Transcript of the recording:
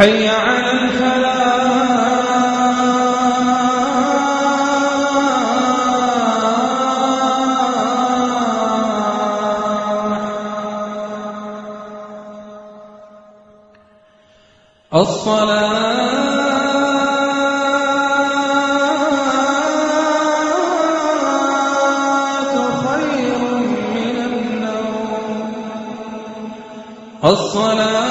حي على الفلاح. النوم. الصلاة